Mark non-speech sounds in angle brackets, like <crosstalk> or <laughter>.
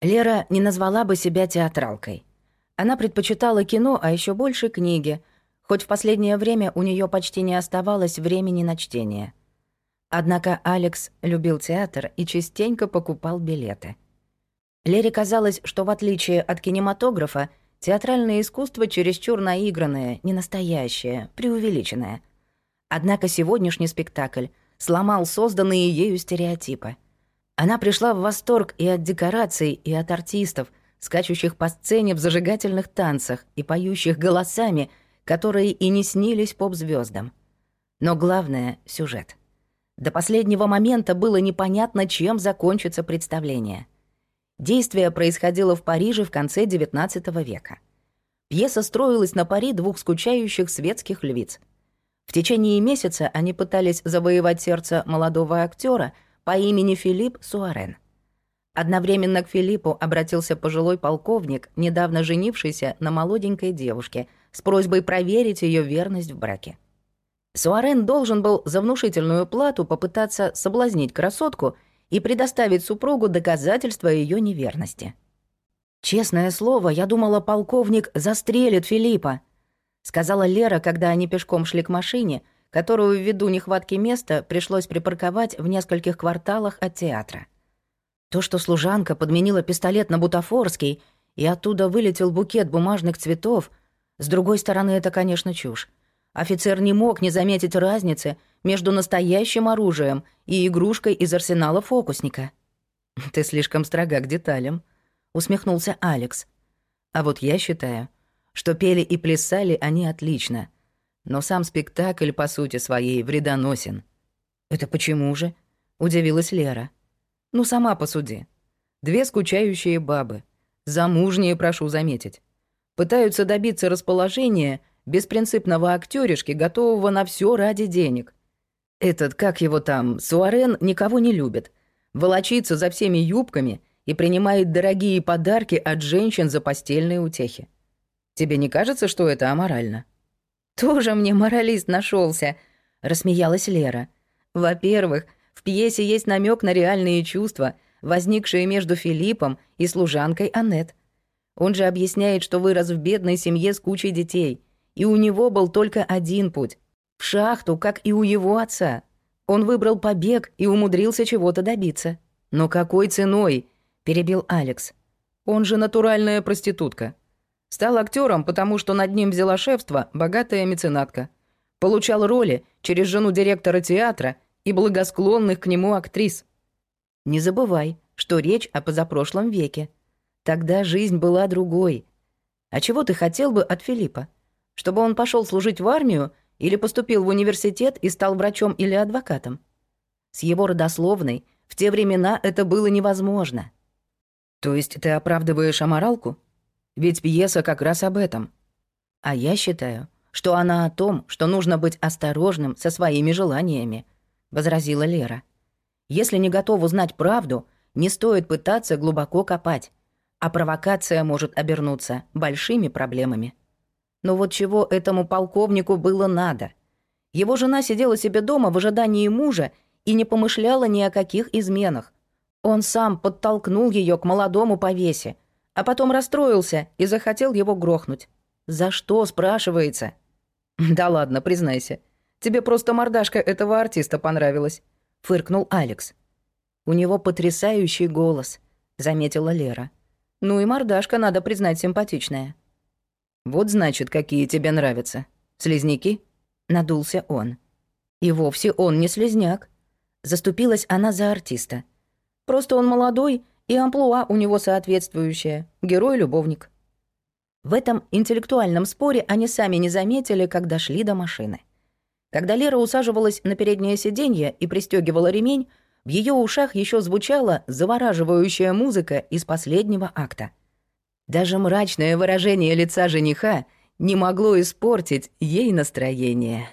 Лера не назвала бы себя театралкой. Она предпочитала кино, а еще больше книги, хоть в последнее время у нее почти не оставалось времени на чтение. Однако Алекс любил театр и частенько покупал билеты. Лере казалось, что в отличие от кинематографа, театральное искусство чересчур наигранное, ненастоящее, преувеличенное. Однако сегодняшний спектакль сломал созданные ею стереотипы. Она пришла в восторг и от декораций, и от артистов, скачущих по сцене в зажигательных танцах и поющих голосами, которые и не снились поп звездам Но главное — сюжет. До последнего момента было непонятно, чем закончится представление — Действие происходило в Париже в конце XIX века. Пьеса строилась на паре двух скучающих светских львиц. В течение месяца они пытались завоевать сердце молодого актера по имени Филипп Суарен. Одновременно к Филиппу обратился пожилой полковник, недавно женившийся на молоденькой девушке, с просьбой проверить ее верность в браке. Суарен должен был за внушительную плату попытаться соблазнить красотку — и предоставить супругу доказательства ее неверности. «Честное слово, я думала, полковник застрелит Филиппа», сказала Лера, когда они пешком шли к машине, которую ввиду нехватки места пришлось припарковать в нескольких кварталах от театра. То, что служанка подменила пистолет на бутафорский, и оттуда вылетел букет бумажных цветов, с другой стороны, это, конечно, чушь. Офицер не мог не заметить разницы между настоящим оружием и игрушкой из арсенала фокусника. <laughs> «Ты слишком строга к деталям», — усмехнулся Алекс. «А вот я считаю, что пели и плясали они отлично, но сам спектакль, по сути своей, вредоносен». «Это почему же?» — удивилась Лера. «Ну, сама посуди. Две скучающие бабы, замужние, прошу заметить, пытаются добиться расположения беспринципного актёришки, готового на все ради денег. Этот, как его там, Суарен никого не любит. Волочится за всеми юбками и принимает дорогие подарки от женщин за постельные утехи. Тебе не кажется, что это аморально? Тоже мне моралист нашелся, рассмеялась Лера. Во-первых, в пьесе есть намек на реальные чувства, возникшие между Филиппом и служанкой Аннет. Он же объясняет, что вырос в бедной семье с кучей детей — и у него был только один путь — в шахту, как и у его отца. Он выбрал побег и умудрился чего-то добиться. «Но какой ценой?» — перебил Алекс. «Он же натуральная проститутка. Стал актером, потому что над ним взяла шефство богатая меценатка. Получал роли через жену директора театра и благосклонных к нему актрис. Не забывай, что речь о позапрошлом веке. Тогда жизнь была другой. А чего ты хотел бы от Филиппа? Чтобы он пошел служить в армию или поступил в университет и стал врачом или адвокатом. С его родословной в те времена это было невозможно. То есть ты оправдываешь аморалку? Ведь пьеса как раз об этом. А я считаю, что она о том, что нужно быть осторожным со своими желаниями, возразила Лера. Если не готов узнать правду, не стоит пытаться глубоко копать, а провокация может обернуться большими проблемами. Но вот чего этому полковнику было надо? Его жена сидела себе дома в ожидании мужа и не помышляла ни о каких изменах. Он сам подтолкнул ее к молодому повесе, а потом расстроился и захотел его грохнуть. «За что?» — спрашивается. <laughs> «Да ладно, признайся. Тебе просто мордашка этого артиста понравилась», — фыркнул Алекс. «У него потрясающий голос», — заметила Лера. «Ну и мордашка, надо признать, симпатичная». «Вот значит, какие тебе нравятся. Слизняки?» — надулся он. И вовсе он не слезняк. Заступилась она за артиста. Просто он молодой, и амплуа у него соответствующее. Герой-любовник. В этом интеллектуальном споре они сами не заметили, как дошли до машины. Когда Лера усаживалась на переднее сиденье и пристегивала ремень, в ее ушах еще звучала завораживающая музыка из последнего акта. Даже мрачное выражение лица жениха не могло испортить ей настроение.